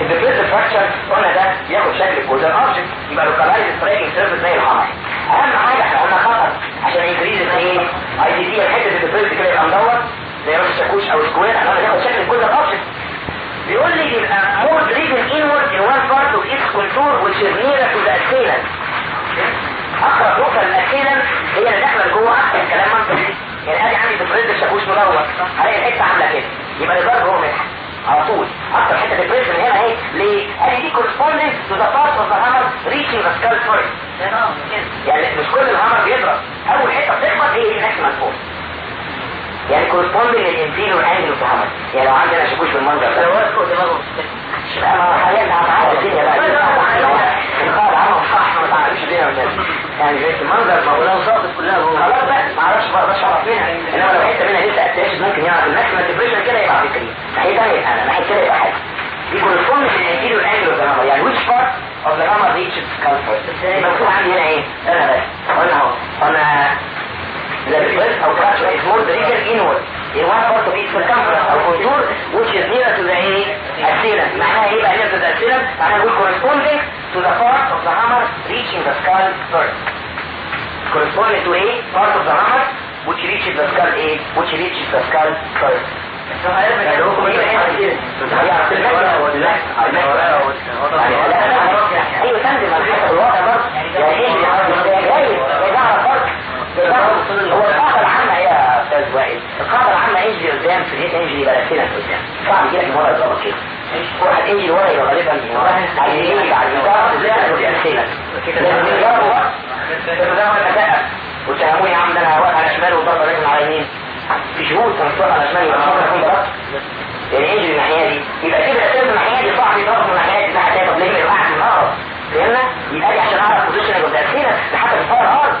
ال depressed fracture قلنا ده ياخد شكل الجزء object يبقى localized striking surface زي ال hammer اهم حاجة إحنا قلنا خطر عشان increase إيه ICT الحته ال depressed كده يبقى مدور زي راس الشاكوش أو square إحنا قلنا ياخد شكل الجزء object بيقول لي يبقى more driven inward in one part of its contour which is nearer to the assailant. اقرب نقطه لل assailant هي اللي داخلة لجوه أكتر كلام منطقي يعني ادي عندي depressed الشاكوش مدور هلاقي الحتة عاملة كده. يبقى الضرب هو مدحت على طول. أكتر حتة depressed من هنا اهي ليه؟ ادي دي corresponding to the part of the hammer reaching the skull first يعني مش كل ال hammer بيضرب. أول حتة بتخبط هي دي maximal force يعني corresponding لل inferior angle of the hammer يعني لو عندنا شاكوش بالمنظر ده. لو وقفوا دماغهم لا ما حاليا هتعرف الدنيا بقى الدنيا والناس يعني زي المنظر ما هو لو صادت كلها هو خلاص بقى ما أعرفش ما أقدرش اعرف منها انما لو حتة منها لسه attached ممكن يعرف ال maximal depression كده يبقى فكري ناحيه ثانية أنا ناحيه كده يبقى حاجة دي كورسبوند في الانتيريور انجل اوف ذا يعني which part of the hammer reaches calculus مكتوب عندي هنا إيه؟ أنا بس قلنا اهو قلنا the request of fracture is more driven inward in one part of its circumference or contour which is nearer to the إيه؟ assailant معناها إيه بقى nearer to the assailant؟ معناها نقول corresponding to the part of the hammer reaching the skull first corresponding to a part of the hammer which reaches the skull a which reaches the skull first أيوه تنزل على حسب الوضع برضه يعني إيه هو القاعده العامه يا أستاذ وائل القاعده العامه انجلي قدام في الهيت انجلي يبقى لفينا قدام صعب لك من ورا يضربك كده واحد انجلي ورا يبقى غالبا من ورا على اليمين بعد اليسار ما بيأسينا لازم يضربوا بقى واتهموني يا عم ده أنا واقف على شمال وضرب رجل على يمين في شهود كان واقف على شمال يبقى صعب يكون ضربت يعني انجلي الناحيه دي يبقى كده أساس الناحيه دي صعب يضرب من الناحيه دي الناحيه الثانية طب ليه ما يوقعش من الأرض فهمنا؟ يبقى دي عشان اعرف بوزيشن اللي بتأسينا لحتى الفار ارض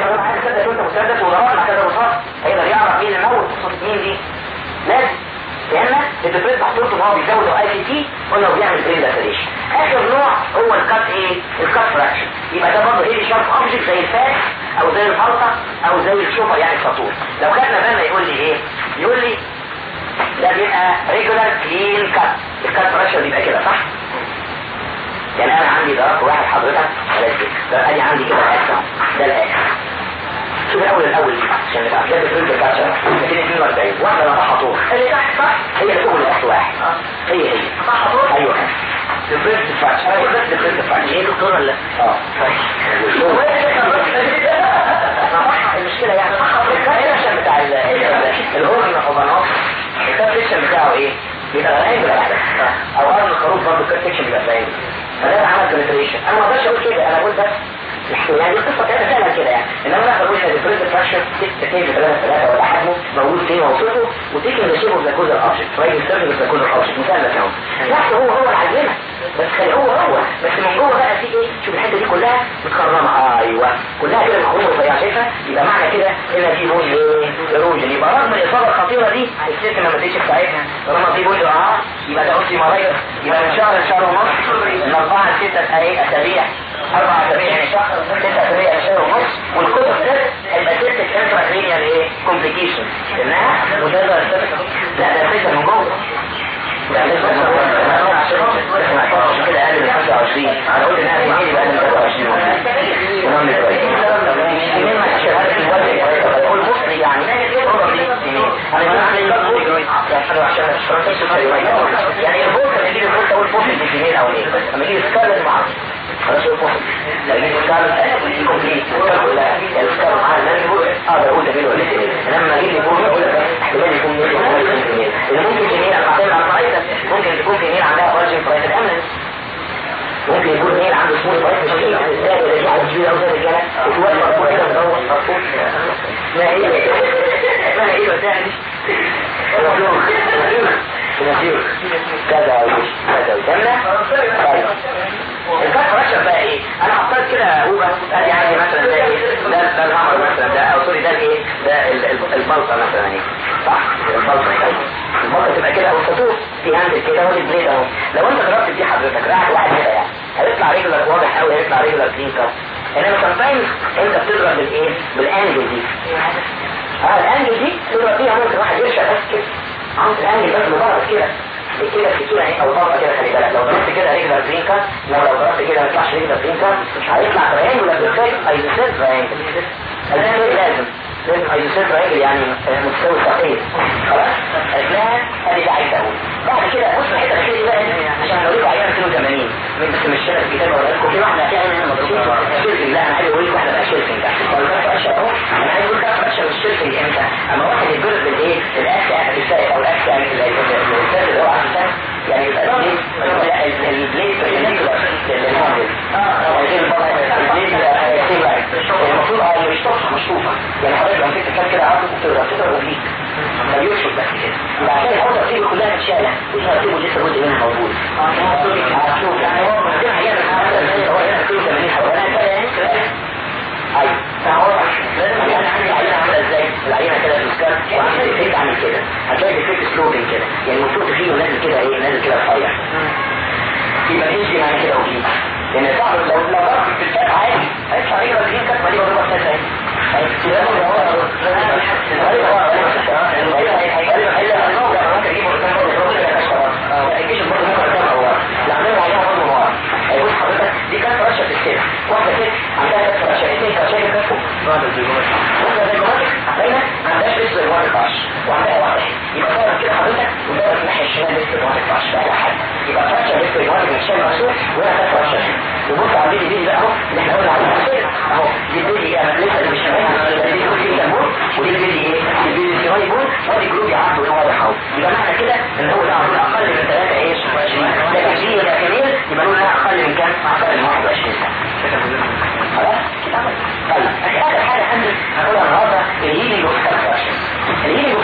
لما عايز تصدق وانت مسدس وضربت مع كذا رصاص هيقدر يعرف مين اللي موت قصه مين دي. لازم فهمنا الدبريد محطوط ان هو بيزود الاي سي تي قلنا بيعمل برين لاتريشن آخر نوع هو الكات إيه؟ الكات فراكشن. يبقى ده برضه إيه؟ شارب اوبجكت زي الفاس أو زي الفلطه أو زي الشوفر يعني الساطور لو خدنا بالنا يقول لي إيه؟ يقول لي ده بيبقى ريجولار كلين كات الكات فراكشن بيبقى كده صح؟ يعني أنا عندي ضرب واحد حضرتك ده أدي عندي كده الاكس ده الاكس شوف الأول الأول عشان نبقى كده في الكاتشر 242 واحدة نطحها طول. اللي تحت صح هي اللي تحت واحد. هي هي. نطحها طول؟ أيوه. ديفرنت فاتش أيوه. بس ديفرنت فاتش إيه دكتور ولا آه. المشكلة يعني الكاتشر بتاع الهورن حضانات الكاتشر بتاعه إيه؟ بيبقى غايب ولا واحدة أو ارض الخروف برضه الكاتشر بيبقى غايب فده عمل بنتريشن أنا ما أقدرش أقول كده. أنا بقول بس يعني القصة بتاعتها فعلا كده يعني. إنما أنا بقول ان البريد فراكشر 6 2 3 3 ولا حجمه موجود فين ووصفه وتيجي من شبه ذا كوزر اوبجكت راجل سيرفيس ذا كوزر اوبجكت مثال لك أهو. تحت هو هو العينه بس هو هو. بس من جوه بقى في إيه؟ شوف الحتة دي كلها متكرمه أيوه. كلها كده مخرومه رفيعه شايفها؟ يبقى معنى كده ان في بول إيه؟ ايروجن يبقى رغم الإصابة الخطيرة دي الست ما ماتتش بتاعتها طالما في بول آه يبقى ده اوسي مريض. يبقى من شهر لشهر ونص من أربعة لستة أسابيع أربع أسابيع يعني شهر ست أسابيع يعني شهر ونص. والكتب ده هيبقى ست انتراكرينيال إيه؟ كومبليكيشن انها وتقدر لا ده من جوه. جوه عشان كده أقل من 25 أنا قلت انها تجيلي بقى من 23 المهم كويس سنين ما شغال في الوجه بقول مصري يعني يعني البوكه اللي يجي البوكه أقول بوكه سنين أو إيه لما يجي سكارلت مع خلاص هو بوكه لما يجي سكارلت كومبليت كلها السكارلت مع الناس بقول أقدر أقول ده مين ولا سنين لما يجي بوكه أقول احتمال يكون مين ولا سنين اللي ممكن سنين أنا بعتمد على الفرايتس ممكن تكون سنين عندها فارجن فرايتس امنس ممكن يكون مين عنده سمول فرايتس مش كده إزاي ولا دي على كبيره أو زي الرجاله وتوقف مرفوع كده مدور مرفوع ما هي ما هي نسير كذا كذا وجنة طيب الكف رشب بقى إيه أنا حطيت كده هوبة ادي عندي مثلا ده إيه ده ده ال hammer مثلا ده أو sorry ده الايه ده البلطة مثلا إيه صح البلطة كده البلطة تبقى كده أو السطوح في handle كده ودي blade اهو لو انت ضربت دي حضرتك راحت واحد كده يعني. هيطلع regular واضح قوي هيطلع regular clean cut إنما sometimes أنت بتضرب بالإيه؟ بال angle دي. آه ال angle دي تضرب فيها ممكن واحد يرشق بس كده. عاوز الانجل بس مجرد كده. كده الكتورة اهي أو طبقة كده خلي بالك. لو ضربت كده رجل برينكا لو لو ضربت كده ما يطلعش رجل برينكا هيطلع تريانجل بالفعل ايزوسيل تريانجل لازم تريانجل يعني مستوى ثقيل خلاص ده عايز أقول بعد كده بص الحته الاخيره بقى عشان لو 82 من بس مش شايف الكتاب ولا لكم في واحدة فيها هنا مضروبه لا أنا عايز أقول لك واحدة بقى شيرفنج ولا اشهر اهو أنا عايز أقول كفر اشهر مش شيرفنج إمتى اما واحد يتضرب بالايه الاكس السائق أو الاكس اللي هو عشان يعني يبقى البليد للمهندس المفروض آه مش طفحه مشطوفه يعني حضرتك لو كده تقدر تقدر فيه ما يرشد بس كده يبقى عشان الحوضه تسيبه كلها متشاله واسمها تسيبه لسه جزء منها موجود هتشوف هو من غير عيال مثلا هو هنا 82 حوالي أيوه فهو لازم يعني عندي عينه عامله إزاي العينه كده في السكر الفيك عامل كده هتلاقي الفيك سلوبين كده يعني المفروض فيه نازل كده إيه نازل كده رفيع يبقى تمشي معايا كده وكده لأن صعب لو لو ضربت في الفات عادي هيطلع رجل رجلين كتبه دي كانت رشة في السيف واحدة ست عندها كانت رشة اثنين كانت شايفة كانت واحدة زي جمال باينة ما عندهاش لسه جمال القرش وعندها واحدة يبقى دورت كده حضرتك ودورت الناحية الشمال لسه جمال القرش بقى حاجة يبقى رشة لسه جمال من الشمال مسؤول وهنا كانت رشة وبص على دي بقى اهو اللي إحنا قلنا عليها اهو دي أنا لسه اللي مش فاهمها دي ده بول ودي الفيديو إيه الفيديو السيراي بول وادي جروب يعدوا هو يحاول يبقى معنى كده ان هو ده عمود أقل من 3 إيه 20 لكن دي داخلين يبقى له أقل من كام أقل من 21 سنه خلاص طيب اخر حاجة هقولها النهارده الهيلينج اوف El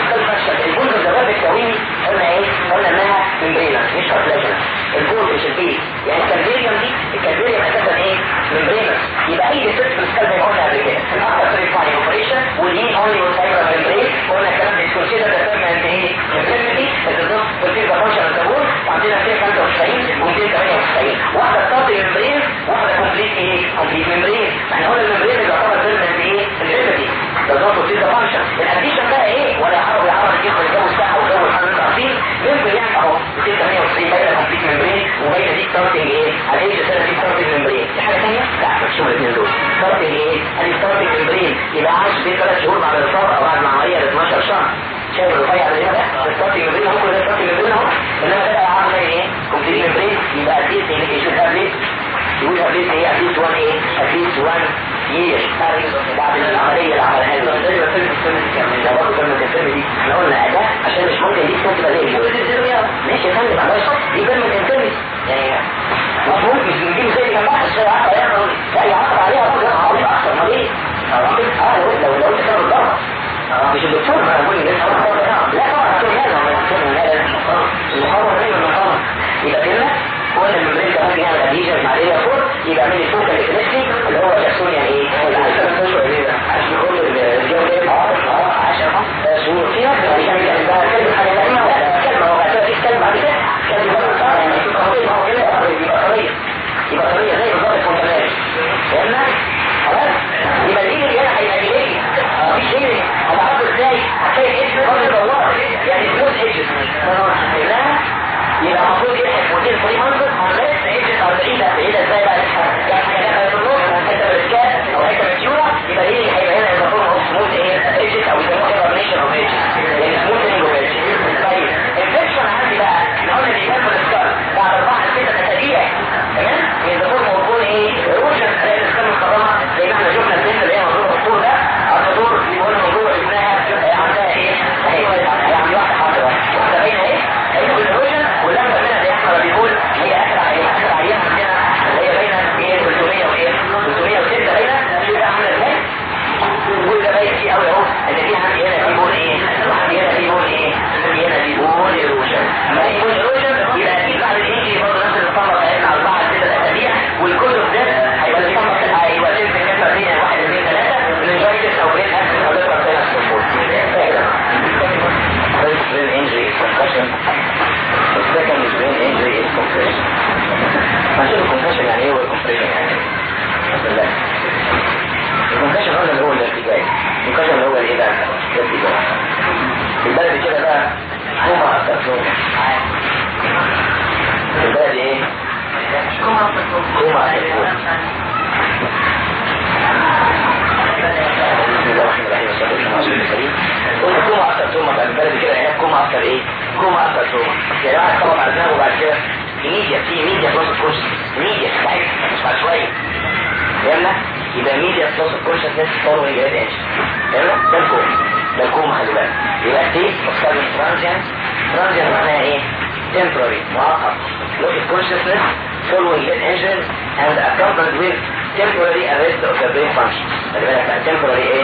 temporary arrest of the brain function خلي بالك temporary إيه؟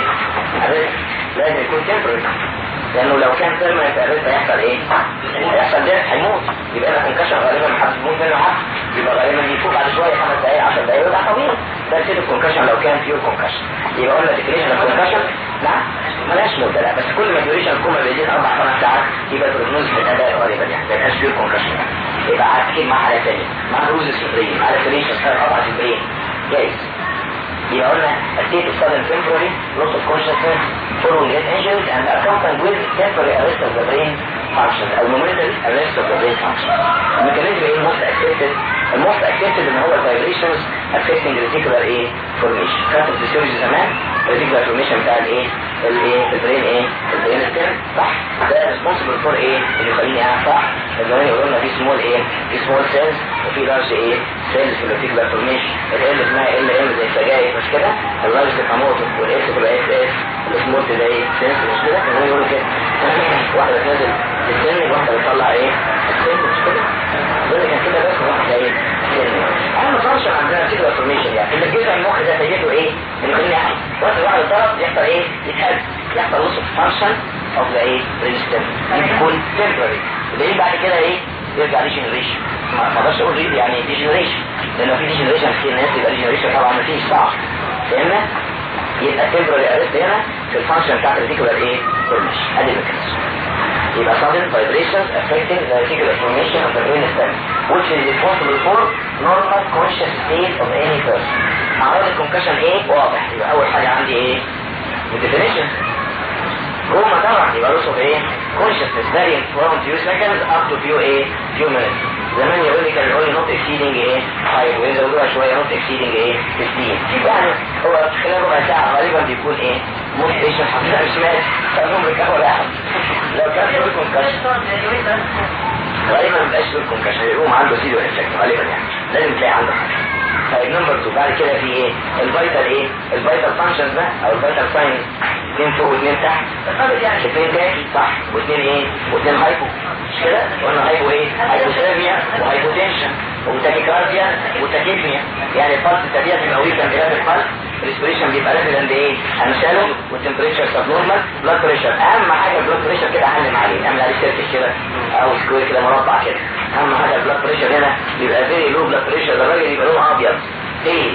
arrest لازم يكون temporary. لأنه لو كان permanent arrest هيحصل إيه؟ هيحصل ده هيموت. يبقى أنا concussion غالبا ما حدش يموت منه حد. يبقى غالبا يفوق بعد شوية خمس دقايق 10 دقايق يبقى طويل. ده كده ال concussion. لو كان pure concussion يبقى قلنا definition ال concussion لا ملهاش مدة. لا بس كل ما duration ال coma بيزيد أربع خمس ساعات يبقى prognosis في الاداء غالبا يعني. ما يبقاش pure concussion يبقى عارفين مع حالة ثانية مع روز الصدرية مع الفريشن قطع البرين جايز. يبقى قلنا state of sudden temporary loss of consciousness following head injuries and accompanied with temporary arrest of the brain function أو momentary arrest of the brain function. الميكانيزم إيه most accepted الموست accepted ان هو vibrations affecting reticular إيه formation. كانت الفسيولوجي زمان reticular formation بتاع الايه الايه البرين إيه البرين ستيم صح ده responsible for إيه اللي يخليني قاعد صح زمان يقولوا لنا في سمول إيه في سمول سيلز وفي لارج إيه سيلز في الريتيكولار فورميشن ال اسمها ال ام زي السجاير مش كده. اللارج تبقى موتور والاس تبقى اس اس. السمول تبقى إيه؟ سيلز مش كده. كانوا يقولوا كده. واحدة تنزل السن واحدة بتطلع إيه؟ السن مش كده. دول كان كده بس واحدة إيه؟ أنا ما صارش عندنا ريتيكولار فورميشن يعني. اللي الجزء المخ ده سيده إيه؟ اللي يخليني احكي وقت الواحد الطرف يحصل إيه؟ يتهز. يحصل of function of the إيه resistance يكون temporary بعد كده إيه؟ يرجع degeneration ما أقدرش أقول ريد يعني degeneration لأن لو في degeneration في الناس يبقى degeneration طبعا ما فيش صح فهمنا؟ يبقى temporary arrest هنا في ال function بتاعت ال reticular إيه؟ formation. ادي ال mechanism يبقى sudden vibrations affecting the reticular formation of the brain stem which is responsible for normal conscious state of any person. اعراض ال concussion إيه؟ واضح. يبقى أول حاجة عندي إيه؟ definition. coma طبعا يبقى له إيه consciousness varying from few seconds up to few إيه few minutes زمان يقول لي كان يقول لي not exceeding إيه 5 ويزودوها شوية not exceeding إيه 15 يعني هو خلال ربع ساعه غالبا بيكون إيه motivation حقيقه مش ماشي فهم رجعوا واحد لو كان في concussion غالبا ما بيبقاش له concussion يقوم عنده side effect غالبا يعني لازم تلاقي عنده حاجة طيب number 2 بعد كده في إيه؟ ال vital إيه؟ ال vital functions ده أو ال vital signs اثنين فوق واثنين تحت. اثنين tachy صح. واثنين إيه؟ واثنين hypo مش كده؟ قلنا hypo إيه؟ hypothermia و hypotension و tachycardia و tachypnea يعني ال pulse السريع بيبقى weak عند ال pulse ال respiration بيبقى لازم عند إيه؟ امثاله وال temperature subnormal blood pressure أهم حاجة ال blood pressure كده أعلم عليه. اعمل عليه circle كده أو square كده مربع كده. أهم حاجة ال blood pressure هنا بيبقى very low blood pressure ده الراجل يبقى لونه أبيض. إيه؟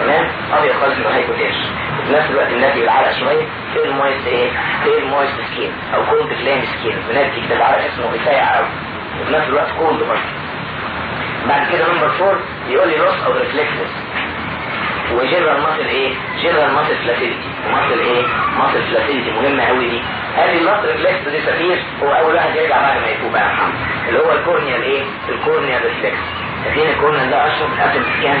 تمام؟ أبيض خالص يبقى hypotension وفي نفس الوقت الناس يبقى العرق شوية pale moist إيه؟ pale moist skin أو cold clammy skin الناس دي كده العرق اسمه بيسيع قوي وفي نفس الوقت cold برضه. بعد كده number 4 يقول لي loss of reflexes و general muscle إيه؟ general muscle flaccidity و muscle إيه؟ ماسل فلاتيليتي مهمة قوي دي. هذه الماسل ريفلكس دي سفير هو أول واحد يرجع بعد ما يفوق بقى محمد. اللي هو الكورنيال إيه؟ الكورنيال ريفلكس فاكرين الكورنيال ده أشهر من قبل السكان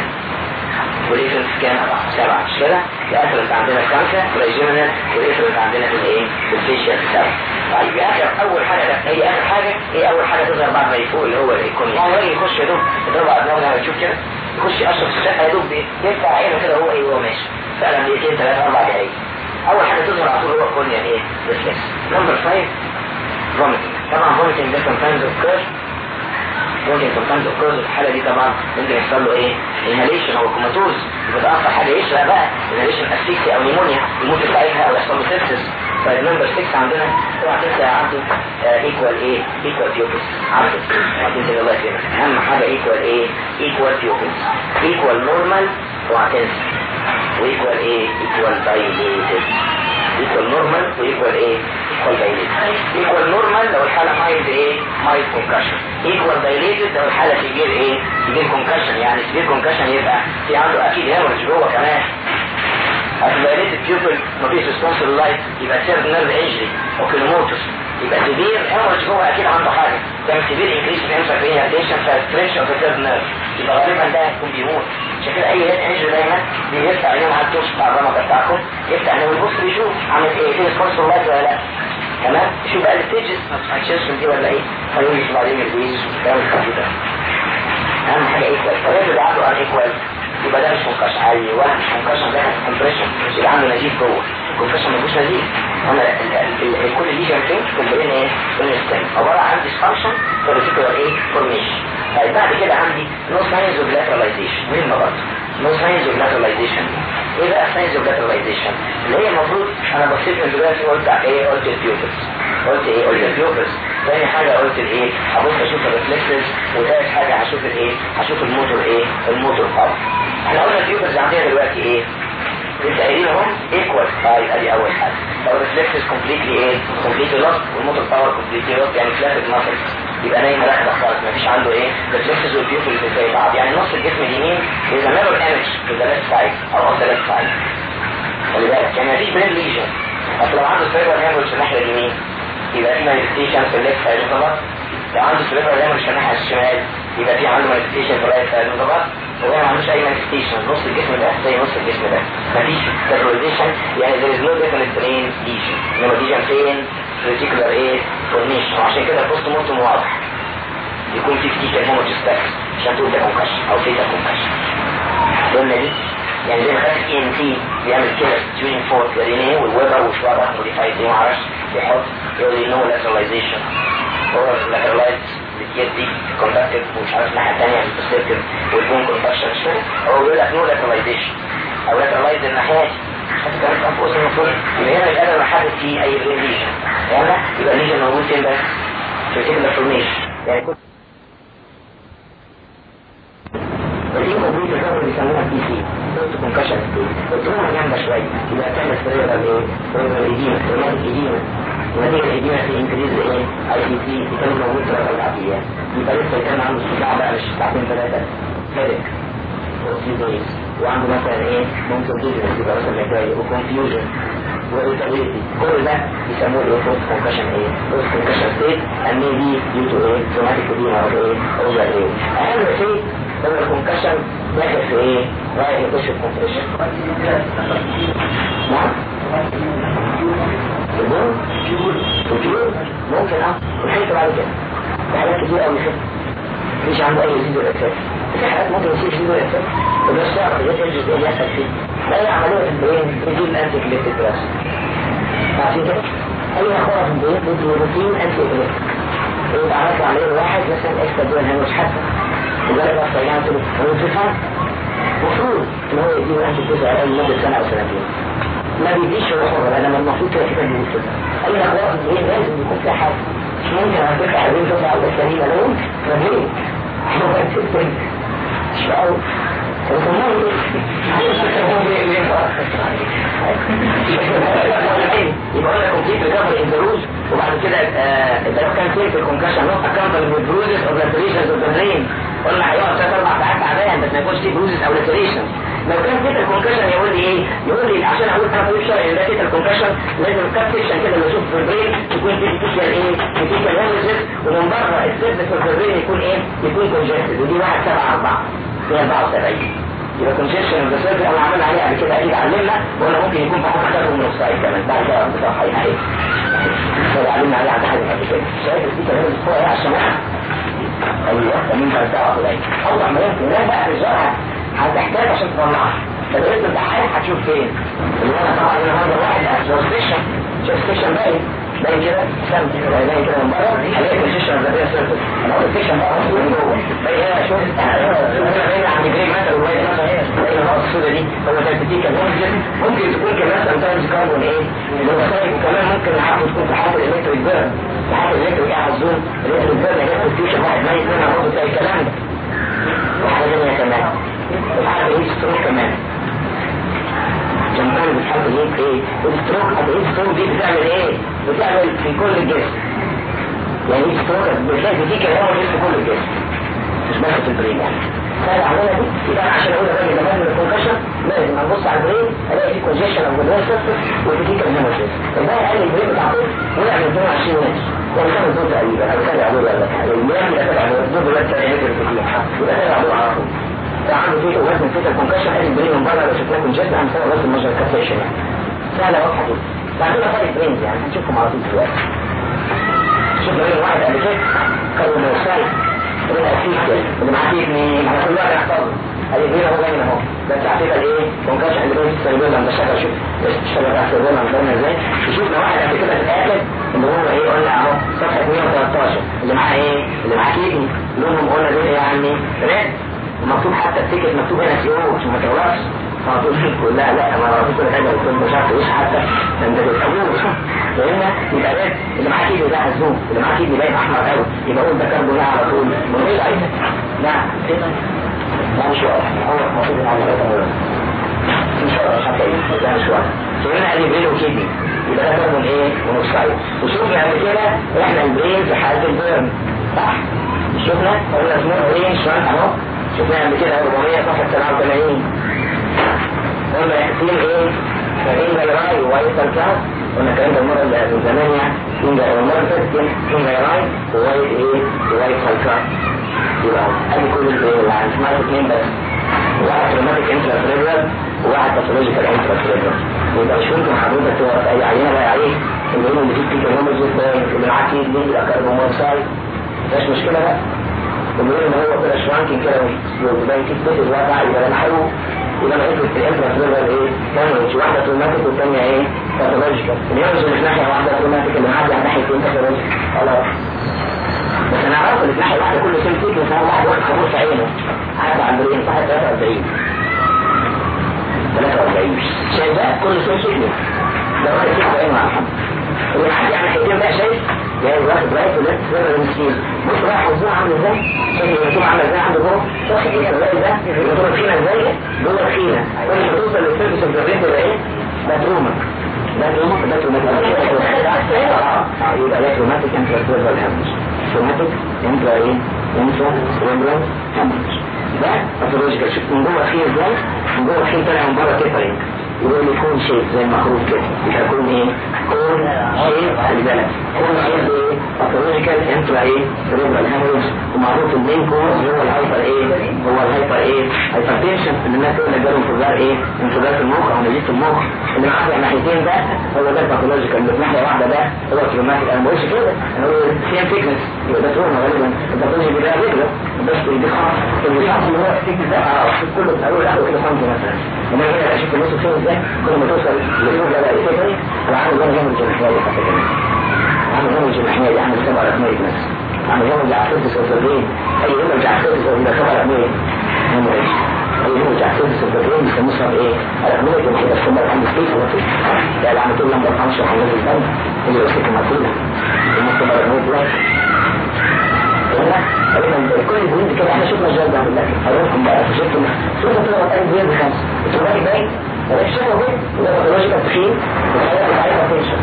والايفرنت سكان سبعة. مش كده؟ الافرنت عندنا خمسة والايجيمنال والايفرنت عندنا في الإيه؟ في الفيشيال سبعه طيب يا اخر أول حاجة هي آخر حاجة. هي أول حاجة تظهر بعد ما يفوق اللي هو الكورنيال. هو يخش يا دوب يضرب على دماغه لما يشوف كده. يخش أشرب الشقه يا دوب يفتح عينه كده هو إيه وهو ماشي. فعلا دقيقتين ثلاثة أربع دقايق أول حاجة تظهر على طول هو ال corneal إيه reflex number 5 vomiting طبعا vomiting ده sometimes occurs. ممكن sometimes occurs. الحالة دي طبعا ممكن يحصل له إيه inhalation أو comatose يبقى أكتر حاجة يشرق بقى inhalation asphyxia أو pneumonia يموت ساعتها أو يحصل له sepsis طيب number 6 عندنا طبعا تنسى عنده equal إيه equal pupils عارف هتنسى الله يكرمك اهم حاجة equal إيه equal pupils equal normal وهتنسى و equal إيه equal dilated equal normal و equal إيه equal dilated equal normal لو الحالة mild إيه mild concussion equal dilated لو الحالة severe إيه severe concussion يعني severe concussion يبقى في عنده أكيد hemorrhage جوه كمان. ال dilated pupil مفيش response لل light يبقى third nerve injury اوكيلوموتوس يبقى سيفير هيموريج جوه أكيد عنده حاجة. كان سيفير انكريس في انسر فين اتنشن فاستريشن في سيرف نيرف يبقى غالبا ده هيكون بيموت. عشان كده أي هيد انجري دايما بيفتح عينيهم على التوش بتاع الرمى بتاعكم. يفتح عينيه ويبص يشوف عامل إيه في ريسبونس ولا لأ. تمام؟ شوف بقى الستيجز تفهمش دي ولا إيه. هيقول بعدين البيز والكلام الخفيف ده. أهم حاجة ايكوال اللي عنده ان ايكوال يبقى ده مش منقش عالي ولا مش منقش ده compression مش يبقى عنده نزيف جوه. ال compression فيهوش نزيف. أنا كل lesion فين؟ في ال brain إيه؟ stem عبارة عن dysfunction ف reticular إيه formation بعد كده عندي no signs of lateralization مين برضه. no signs of lateralization إيه بقى signs of lateralization اللي هي المفروض أنا بصيت من دلوقتي قلت إيه؟ قلت ال pupils قلت إيه؟ قلت ال pupils ثاني حاجة قلت الإيه؟ هبص أشوف ال reflexes وثالث حاجة هشوف الإيه؟ هشوف الموتور إيه؟ ال motor power إحنا قلنا ال pupils عندنا دلوقتي إيه؟ اهم equal طيب ادي اول حاجة لو ال reflexes completely إيه completely lost وال motor power completely lost يعني flaccid muscle يبقى نايم راكبه خالص مفيش عنده إيه reflexes وال pupils زي بعض يعني نص الجسم اليمين a mirror image to the left side أو on the left side. خلي بالك يعني مفيش brain lesion اصل لو عنده hemorrhage في الناحيه اليمين يبقى في manifestation في ال left side غلط لو عنده هيموريج في الناحيه الشمال يبقى في عنده مانيفستيشن في الرايت سايد غلط هو ما عندوش أي مانيفستيشن نص الجسم ده زي نص الجسم ده. مفيش سيرفرايزيشن يعني there is no definite brain lesion إنما lesion فين ريتيكولار إيه فورميشن وعشان كده البوست مورتم واضح. يكون في فتيكال هيموجيستاكس عشان تقول ده كونكشن أو فيتا كونكشن قلنا دي؟ يعني زي ما خدت اي ان تي بيعمل كده تيونينج فورك لانيه والويبر وشوارع موديفايد دي معرفش بيحط يقول لي نو لاتراليزيشن هو لاترالايز كونتاكتد ومش عارف الناحيه الثانية البرسبتيف والبون كونتاكشن مش فاهم هو بيقول لك نو لاتراليزيشن أو لاترالايز الناحيه دي حتى كانت انفوس المفروض يبقى هنا مش قادر احدد فيه أي ليجن يعني يبقى ليجن موجود فين بس؟ في كده فورميشن يعني كنت موجود الرغم بيسموها بي سي. كونكشن قلت لهم جامده شوية يبقى تعمل سرير إيه؟ سرير الايديما سرير الايديما ونتيجة الايديما في انكريز إيه؟ اي سي سي كان موجود في العافية يبقى لسه كان عنده صداع بقى مش ساعتين ثلاثة هيدك وسي وعنده مثلا إيه؟ ممكن ديجنس يبقى مثلا متضايق وكونفيوجن وإيتابيلتي كل ده يسموه إيه؟ فوست كونكشن إيه؟ فوست كونكشن ستيت and maybe due to إيه somatic edema أو إيه؟ over إيه؟ أهم شيء لما الكونكشن داخل في إيه؟ رايح يخش في كونكشن نعم؟ البون الجيول ممكن آه والحته بعد كده في حاجات كتير قوي كده مفيش عنده اي زيد ولا في حاجات ممكن يصير زيد ولا اكساس وبس تعرف إزاي تنجز إيه فيه لا هي عمليه في البرين بتجيب انتي كليتد براس عارفين؟ اي أخبار في البرين بتجيب روتين انتي كليتد يبقى عملت عمليه واحد مثلا اكسترا دول هنا مش حاسه وجالك بقى صيام كده هو المفروض ان هو يديه انتي كليتد على مده سنه أو سنتين ما بيديش هو حر أنا المفروض كده كده بيقول كده أي أخبار في البرين لازم يكون في مش ممكن على فكره حبيبي تطلع على السليمه لا يمكن ما ليه؟ هو مش قوي يبقى لك كومبليت ريكفري ان ذا وبعد كده انت لو كان في الكونكشن؟ نوت اكاونتبل بالبروزز أو لاتريشنز اوف ذا برين قلنا هيقعد ثلاث أربع ساعات تعبان بس ما يكونش فيه بروزز أو لاتريشن لو كان فيه الكونكشن يقول لي إيه؟ يقول لي عشان أقول طبيب شرعي ده فيه الكونكشن لازم الكاب سيكشن كده اللي أشوف في البرين يكون فيه فيتيكال إيه؟ فيتيكال هيموجيس ومن بره السيرفس اوف ذا برين يكون إيه؟ يكون كونجستد ودي واحد سبعة أربعة دي 74 يبقى كونجكشن اوف ذا أنا عامل عليه قبل كده أكيد علمنا وقلنا ممكن يكون في حاجة من السايد كمان بعد كده بصراحه يعني هو علمنا عليه عند حاجة قبل كده. شايف دي كمان الأسبوع إيه؟ عشان أيوه كان ساعه قليل أول ما يمكن لا بقى في الزرعه هتحتاج عشان تطلعها فدرست الامتحان هتشوف فين اللي أنا طبعا النهارده واحد جوستيشن جوستيشن باين باين كده سمت باين كده من بره هلاقي الجوستيشن اوف ذا سيرفس أنا قلت الجوستيشن بقى من جوه باين هنا شوف باين عند جريج مثلا وباين مثلا باين النقط السوداء دي هو تربيتيكال ممكن تكون كمان سمتايمز كاربون إيه مونوكسيد وكمان ممكن الحاجة تكون في حاله الالكتريك بيرن حاله الالكتريك قاعد الزوم الالكتريك بيرن هي كونفيوجن واحد ميت منها برضه تلاقي الكلام ده وحاجه ثانية كمان وحاجه إيه ستروك كمان جنبان بتحب إيه إيه الستروك قد إيه الستروك دي بتعمل إيه؟ بتعمل في كل الجسم. يعني إيه ستروك بتلاقي دي كمان في كل الجسم. مش بس في البرين. يعني فانا دي يبقى عشان أقول الراجل ده مهم الكونكشن لازم أبص على البرين ألاقي في كونجيشن أو جدول سيرفس وفي دي كمان هيموجيس فده قال البرين بتاع طفل من 22 متر يعني كان الدور تقريبا أو كان يعمل ولا حاجة المهم ده تبع الدور ده تقريبا يبقى كان يعمل على طول. عنده فيتا وزن فيتا كونكشن ادي البرين من بره لو شفناه كونجست هنسوي بس المجر كابتيشن يعني سهله واضحه جدا بعدين فرق برينز يعني هنشوفهم على طول دلوقتي. شفنا برين واحد قبل كده كانوا موسال برين اسيس اللي معاه ابني على كل واحد يحفظه ادي برين اهو باين اهو ده بتاع فيتا الايه كونكشن اللي برين السيربيل لما شغل شوف الشغل بتاع السيربيل عندنا إزاي. شفنا واحد قبل كده في الآخر اللي هو إيه؟ قلنا اهو صفحة 113 اللي معاه إيه؟ اللي معاه كيدني لونهم قلنا دول يعني ريد ومكتوب حتى التيكت مكتوب هنا سي أو عشان ما تغلطش فهتقول لا لا ما أنا كل عارف إيش حتى؟ انت بتقول فهمنا يبقى red اللي معاه kidney ده هزوم اللي معاه kidney باين أحمر قوي يبقى قول ده كاربون لا على طول. من غير أي لا لا مش واضح. هو المفروض واضح حتى لا مش واضح. قال لي brain و kidney يبقى ده كاربون إيه؟ monoxide وشوفنا قبل كده إحنا ال brain في حالة ال burn صح؟ شفنا قلنا اسمه برين شوان أهو. شفناها قبل كده 400 صفحه 87 قلنا يحسين إيه فإن كلاس قلنا الكلام ده المره اللي من زمان إن فاتت إن جايراي وايت إيه؟ وايت كلاس يبقى ادي كل اللي هنسمعها اثنين بس. واحد روماتيك انترا وواحد باثولوجيكال انترا يبقى مش ممكن حضرتك تقعد أي عينة بقى عليه اللي هو اللي فيه كيلومتر اللي معاه كيد ليه يبقى كاربون مونوكسيد مفيش مشكلة بقى. وبيقول إن هو كده شوانكين كده يكيد بيت الوضع يبقى حلو يبقى أنا إيه؟ واحدة روماتيك والثانيه إيه؟ باثولوجيكال اليوم مش ناحية واحدة روماتيك اللي معدي على ناحيتين باثولوجيكال خلاص. بس أنا عارف إن في ناحية واحدة كل سنة فيك مثلا واحد واخد خمور في عينه. عدى على البرين صح 43 43 شايف ده كل سنة فيك ده واحد في عينه على الحمد. اللي معدي على ناحيتين بقى شايف جاي واخد رايت ولفت سر المسكين بص بقى حظوه عامل إزاي شايف الرسوم عامله إزاي عنده جوه واخد الكباري ده الرسوم تخينه إزاي جوه تخينه كل توصل للسيرفس تبقى إيه تروماتيك ده تروماتيك يبقى ده تروماتيك انت بتوزع الهمج تروماتيك انت إيه انت سيربرال همج ده باثولوجيكال شوف من جوه خير إزاي من جوه خير طالع من بره كده إيه يقول لي cone shape زي المخروط كده يبقى يكون إيه cone shape خلي بالك cone shape إيه؟ intra إيه؟ cerebral hemorrhage ومعروف ال main cause هو ال hyper إيه؟ هو ال hyper إيه؟ hypertension اللي الناس تقول لك جالهم انفجار إيه؟ انفجار في المخ أو نزيف المخ. اللي معاه ناحيتين ده هو ده ال pathological اللي ناحية واحدة ده هو traumatic أنا ما بقولش كده أنا بقول same thickness يبقى ده trauma غالبا. ال pathology ده رجله. بس دي خلاص. اللي شخص اللي هو الثيكنس ده؟ آه كله من أول لاخره كده سنتي مثلا. أنا هنا أشوف النص فين إزاي كل ما توصل للنور ده بقى إيه وعامل وأنا جنب الجناحيه جنب الجناحيه دي عامل سبع رقميه مثلا عامل جنب العفريت سوسرين اي جنب العفريت ولا سبع رقميه هم إيش اي جنب العفريت سوسرين بيسموها إيه الرقميه دي محتاجه تكون عند ستيف ولا ده اللي عملت لهم برقم شو حلل الدم اللي كده مقبوله المكتبه رقميه بلاك كل بوينت كده إحنا شفنا الجواب ده بالله هقولكم بقى شفتوا شفتوا كده وقت بوينت خمسه التوماتيك باين مالكش شافه باين ده باثولوجيكال تخين وخلاص عايز اتنشن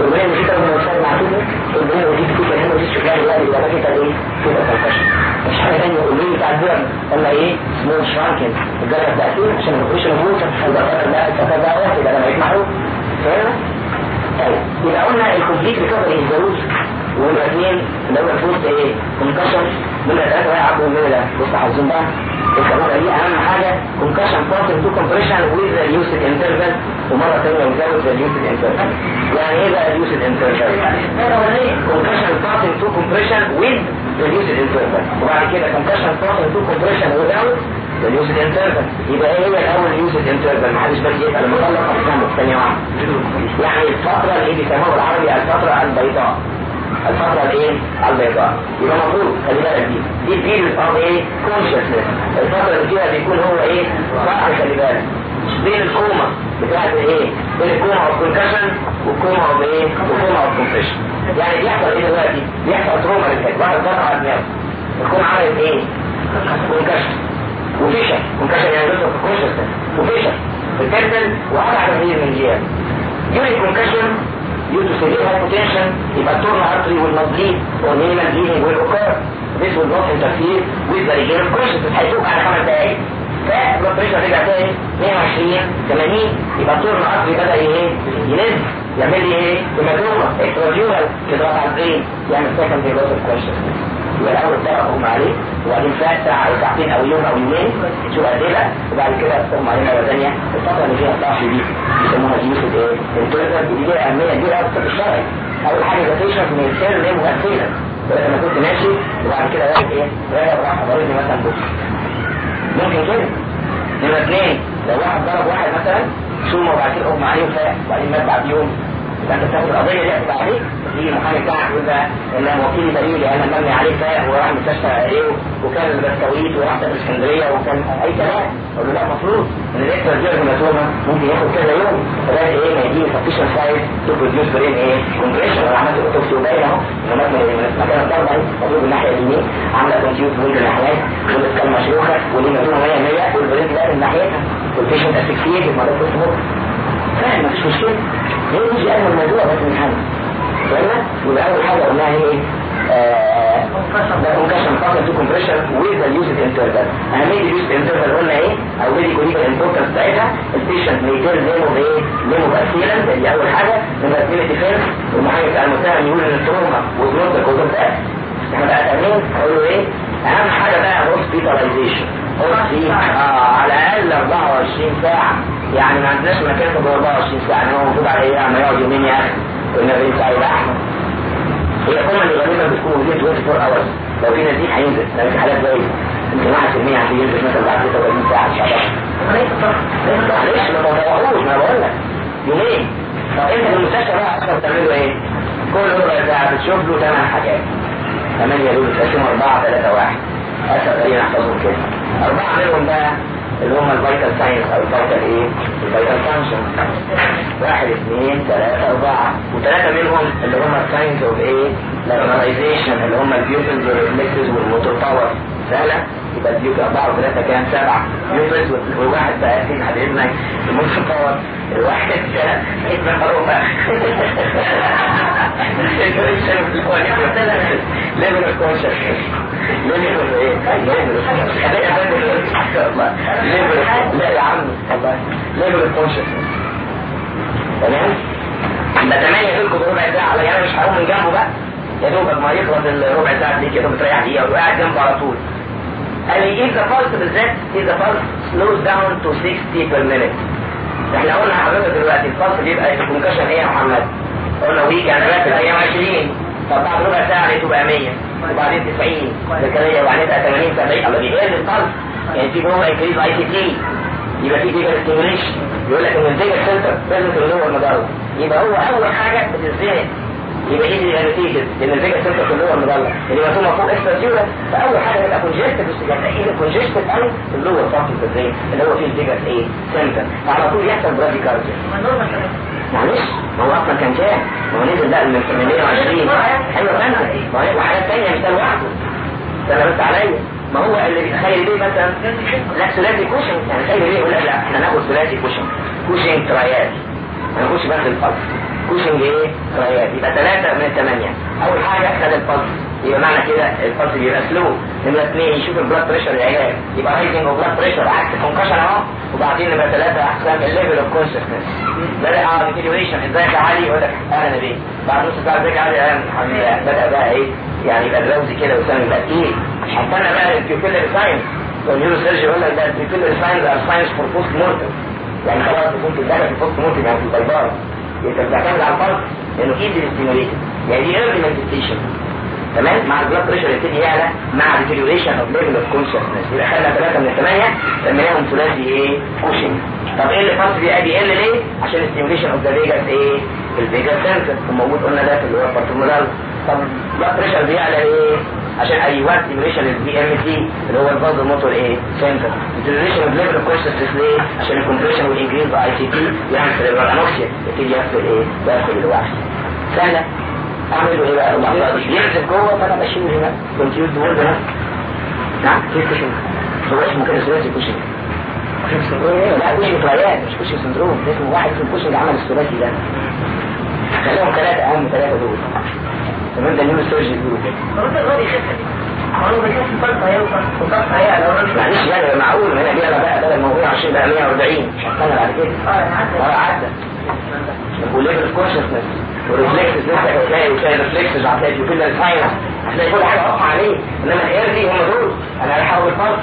اللي فيه كده موساد مع كده اللي فيه كده هنا مفيش شغال دلوقتي يبقى كده إيه؟ كده كونكشن مش حاجة ثانية والبنيه بتاع الدرم قلنا إيه؟ سمول شرانكن الجرح أكيد عشان ما نفوسك يبقى فاكر ده السفر ده واحد يبقى أنا بقيت معروف. فاهم؟ طيب. يبقى قلنا ال complete recovery الزروج ونبقى اثنين دولة فوز إيه concussion نبقى ثلاثة بقى عبوا من ده. بص حافظين بقى. الكلمة دي اهم حاجة concussion passing to compression with lucid interval ومرة ثانية without lucid interval يعني إيه بقى lucid interval؟ concussion passing to compression with lucid interval وبعد كده concussion passing to compression without lucid interval يبقى إيه هي الأول ال lucid interval محدش بس يسأل لما اطلق افهمه في ثانية واحدة يعني الفترة اللي بيسموها بالعربي الفترة البيضاء الفترة الايه البيضاء. يبقى المفروض خلي بالك دي دي period of إيه؟ consciousness الفترة اللي فيها بيكون هو إيه؟ صح خلي بالك بين الكوما. بتاعت إيه؟ بين ال coma of concussion وال coma of إيه؟ وال coma of compression يعني بيحصل إيه دلوقتي؟ بيحصل trauma لل head واحد ضغط على دماغه الكوما عملت إيه؟ كونكشن وفيشن كونكشن يعني في كونشسنس وفيشن في الكابتن وقطع تغيير من جهة. يوري كونكشن due to severe يبقى التورن artery will not bleed or minimal bleeding will occur this will على خمس دقايق. فبلاد بريشر رجع تاني 120 80 يبقى التورن artery بدأ إيه؟ ينزل يعمل لي إيه؟ هيماتوما اكسترا جيورال كده على البرين يعمل secondary loss of consciousness يبقى الأول ضرب اغمى عليه وبعدين فات ساعه أو ساعتين أو يوم أو يومين تشوف قد وبعد كده تغمى عليه مره ثانية الفترة اللي فيها الضعف دي بيسموها ديوسد اهميه كبيره قوي في الشرعي اول حاجة اذا تشرب من السير اللي مؤثره أنا كنت ماشي وبعد كده راجع إيه؟ راجع راح ضربني مثلا بص ممكن كده نمرة اثنين لو واحد ضرب واحد مثلا ثم وبعد كده اغمى عليه وفاق وبعدين مات بعد يوم فانت بتاخد القضية دي عليك تيجي المحامي بتاعك يقول ده ان وكيل دليل أنا مبني عليه فاق وراح مستشفى إيه وكان البسكويت وراح إسكندرية وكان أي كلام أقول له لا المفروض ان الاكتر دي هيماتوما ممكن ياخد كذا يوم. فده إيه ما يجي سفيشن سايز تو بروديوس برين إيه كومبريشن أنا عملت اوتوبسي وباين اهو من مكان الضربه اهي مضروب الناحيه اليمين عامله كونتيوز بول الناحيات والاسكال مشروخه والهيماتوما 100 100 والبرين ده من ناحيتها وال patient ما ده اسمه فاهم مفيش مشكلة. هي مش اهم الموضوع بس من حاجة فاهمة؟ يبقى أول حاجة قلناها هي إيه؟ ده concussion passing to compression with lucid interval أهمية ال lucid interval قلنا؟ أو medicolegal importance بتاعتها. البيشنت ميتير ليمو بإيه؟ ليمو بأسيلنت دي أول حاجة. نمرة اثنين والمحامي بتاع المتهم يقول إن ال trauma was not the cause of إحنا بقى تمام. أقول له إيه؟ أهم حاجة بقى hospitalization آه على الأقل 24 ساعة. يعني ما عندناش مكان في 24 ساعة. هو المفروض على إيه؟ عم يقعد يومين يا أخي. ساعة يبقى أحمد. اللي غالبا بتكون within 24 hours لو في نزيف هينزل لو في حالات زي يمكن 1% هتنزل مثلا بعد 36 ساعة مش عارف معلش ما توقعوش ما بقول لك. يومين. طب أنت في المستشفى بقى أصلا بتعملوا إيه؟ كل ربع ساعة بتشوف له ثمان حاجات. 8 دول بتقسموا 4 3 1 أسف خلينا نحفظهم كده. أربعة منهم بقى اللي هم ال vital signs أو ال vital إيه؟ ال vital function واحد اثنين ثلاثة أربعة وثلاثة منهم اللي هم ال signs of إيه؟ lateralization اللي هم ال pupils وال reflexes وال motor power سهلة يبقى ال pupil أربعة وثلاثة كام سبعة pupils والواحد بقى أكيد حد إذنك power الواحد حروفة level of consciousness level of إيه؟ level لا يا عم level of consciousness تمام؟ ده تمانية دول كنت ربع ساعة على يعني مش هقوم من جنبه بقى يا دوبك ما يخلص الربع ساعة دي كده بتريح دقيقة وقاعد جنبه على طول قال لي if the pulse بالذات if the pulse slows down to 60 per minute إحنا قلنا حضرتك دلوقتي الفصل بيبقى الكونكشن إيه يا محمد؟ قلنا ويك يعني راتب أيام 20 طب بعد ربع ساعة لقيته بقى 100 وبعدين 90 ذكريه وبعدين بقى 80 70 الله بيقل الفصل؟ يعني في جوه انكريز اي تي تي يبقى في بيجر ستيميوليشن يقول لك إن البيجر سنتر لازم هو المدار يبقى هو أول حاجة بتزيد يبقى إيه اللي انوتيتد ان الفيجا سنتر في اللور مدلع اللي مكتوب فوق اكسترا فأول حاجة تبقى كونجستد بس هتلاقي إيه كونجستد قوي في اللور فاكتور في الزين اللي هو فيه الفيجا إيه؟ سنتر. فعلى طول يحصل برادي كارديا معلش ما هو أصلا كان جاي ما هو نزل بقى من 120 أيوه هو وحاجات ثانية مثال لوحده. استنى بس عليا. ما هو اللي بيتخيل ليه مثلا؟ لا ثلاثي كوشن. يعني تخيل ليه يقول لا لا إحنا ناخد ثلاثي كوشن. كوشن ترايات. ما نخش بقى في الفصل كوشنج إيه؟ triad يبقى ثلاثة من الثمانية. أول حاجة خد ال pulse يبقى معنى كده ال pulse بيبقى slow نمرة اثنين يشوف ال blood pressure العلاج يبقى rising of blood pressure عكس ال concussion أهو. وبعدين نمرة ثلاثة أحسن ال level of consciousness بدأ آه deterioration ازيك يا علي؟ يقول لك أهلا بيه. بعد نص ساعة ازيك يا علي أهلا الحمد لله. بدأ بقى إيه؟ يعني يبقى drowsy كده و semi يبقى تقيل. هستنى بقى ال pupillary signs وال neurosurgery يقول لك ده ال pupillary signs are signs for post mortem يعني خلاص كنت داخل في post mortem يعني في البيضاء انت بتعتمد على ال pulse لأنه easily stimulated يعني دي early manifestation تمام مع ال blood pressure يبتدي يعلى مع deterioration of level of consciousness يبقى خدنا ثلاثة من الثمانية سميناهم ثلاثي إيه؟ كوشنج طب إيه اللي فاصل بيبقى بيقل ليه؟ عشان ال stimulation of the vagus إيه؟ ال vagus center وموجود قلنا ده في اللي هو ال part of medulla طب ال blood pressure بيعلى إيه؟ عشان أيوه stimulation ال VMC اللي هو ال vasomotor إيه؟ center. ديتيريوريشن اوف كونشسنس ليه؟ عشان الكومبريشن والانجريز باي سي تي يعمل سيريبرال انوكسيا يبتدي يقفل إيه؟ يقفل الوحش سهله اعمله إيه بقى؟ دي ينزل جوه فأنا بشيل هنا. كنت يوز بول هنا. نعم كيف كوشن هو اسمه كده ثلاثي كوشن لا كوشن طريات مش كوشن سندروم. ده اسمه واحد اسمه كوشن اللي عمل الثلاثي ده. خليهم ثلاثة أهم ثلاثة دول. تمام ده نيورو سيرجي بيقولوا كده معلش يعني معقول هنا بيها بقى بدل ما هو 20 بقى 140 مش هستنى بعد كده. آه عدى. وليفل كونشسنس وريفلكسز لسه هتلاقي وتلاقي ريفلكسز هتلاقي بيوبيلر ساينس هتلاقي كل حاجة واضحه عليه. إنما الإير دي هم دول. أنا رايح اخد الفرق.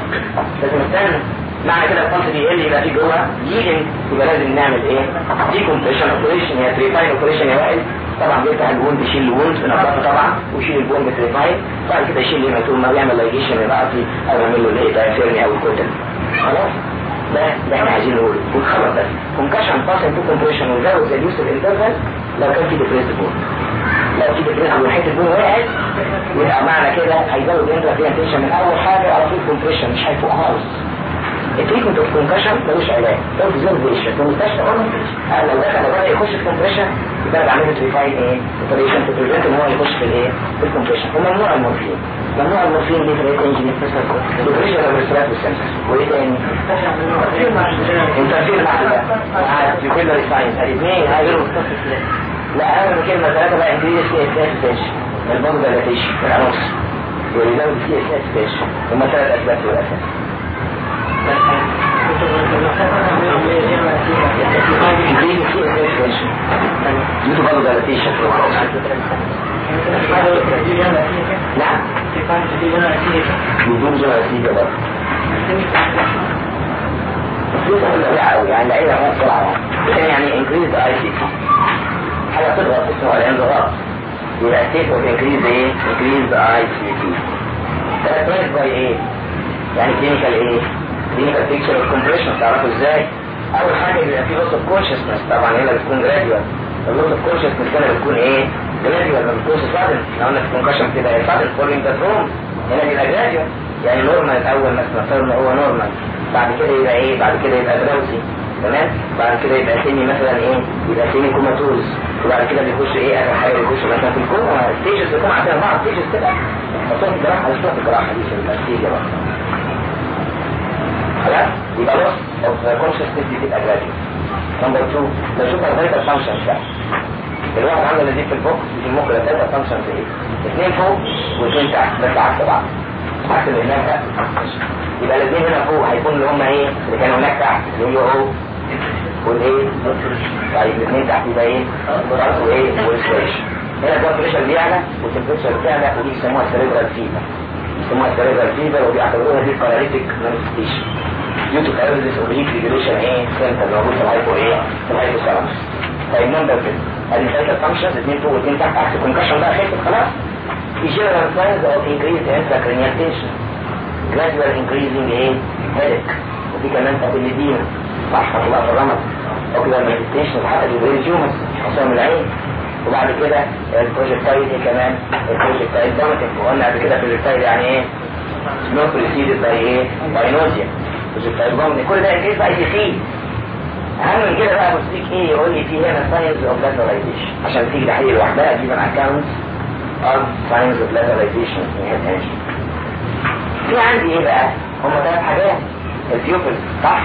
لازم أستنى. معنى كده الفرق بيقل يبقى في جوه. ليدنج يبقى لازم نعمل إيه؟ دي كومبريشن اوبريشن يا تريفاين اوبريشن يا وائل طبعا بيفتح البوند يشيل البوند بنضافه طبعا ويشيل البوند بتريفاين بعد كده يشيل الهيماتوما ويعمل لايجيشن للارضي أو يعمل له الايه دايفيرمي أو الكتل خلاص؟ ده ده إحنا عايزين نقوله. ونخلص بس كونكشن باس انتو كومبريشن وزود ريديوس الانترفال لو كان في ديبريس بون لو في ديبريس بون حتة البون وقعت يبقى معنى كده هيزود انترا فيها تنشن من أول حاجة على طول كومبريشن مش هيفوق خالص. التريتمنت اوف كونكشن ملوش علاج. اوبزرفيشن في المستشفى أنا لو دخل بدا يخش في كومبريشن يبقى بعمل له تريفاين إيه؟ اوبريشن تو بريفنت إن هو يخش في الايه في الكومبريشن وممنوع المورفين. ممنوع المورفين دي في الايه انجن الاوبريشن أو الاسترات والسنسر وإيه تاني؟ انترفير مع مع الجوكيلر ساينس الاثنين هيجروا لا اهم كلمة ثلاثة بقى. انجليزي سي اس اس تنشن البوند دايلاتيشن العنصر ويزود سي اس اس تنشن هم ثلاث أسباب دول أساسا يوتيوب برضه دايلاتيشن في الخاص نعم بدون نتيجة برضه يعني العيلة اي سي حاجة تضغط اسمها الانضغاط يبقى اوف؟ انكريز اي سي تي كاركترايز باي إيه؟ يعني كلينيكال إيه؟ clinical picture of compression تعرفوا إزاي؟ أول حاجة بيبقى في loss of consciousness طبعا هنا بتكون gradual ال loss of consciousness هنا بتكون إيه؟ gradual ما بتكونش sudden لو قلنا في concussion بتبقى sudden following the trauma هنا بيبقى gradual يعني normal الأول مثلا فرضنا هو normal بعد كده يبقى إيه؟ بعد كده يبقى drowsy تمام؟ بعد كده يبقى semi مثلا إيه؟ يبقى semi comatose وبعد كده بيخش إيه؟ اخر حاجة بيخش مثلا في ال coma. stages بيكون عندنا بعض stages كده. خاصه في الجراحة مش في الجراحة دي في النتيجه بقى خلاص يبقى loss of consciousness دي تبقى gradual number 2 نشوف ال vital functions بقى الواحد عنده نزيف في الفوق في المخ ده ثلاثة functions إيه؟ اثنين فوق واثنين تحت بس عكس بعض. عكس اللي هناك يبقى الاثنين هنا فوق هيكون اللي هم إيه؟ اللي كانوا هناك تحت اللي هي أو والإيه؟ طيب الاثنين تحت يبقى إيه؟ وايه والسويشن هنا ال blood pressure بيعلى وال temperature بتعلى ودي بيسموها cerebral fever بيسموها cerebral fever وبيعتبروها دي paralytic manifestation due to paralysis of إيه center موجود في ال hypo إيه في ال hypothalamus طيب number كده؟ ادي ثلاثة functions اثنين فوق واثنين تحت. عكس ال concussion بقى خلصت خلاص. في general signs of increased intracranial tension. Gradual increasing إيه headache. وفي كمان papilledema صح الله في الرمد ocular manifestations حتى ال brain tumors حصام العين. وبعد كده ال projectile كمان ال projectile vomiting وقلنا قبل كده ال projectile يعني إيه؟ Not preceded by إيه؟ By nausea vomiting كل ده increased IC اهم من كده بقى. بصيك إيه؟ يقول لي في هنا signs of lateralization عشان تيجي تحليل لوحدها account of signs of lateralization in head tension في عندي إيه بقى؟ هم ثلاث حاجات. ال pupil صح؟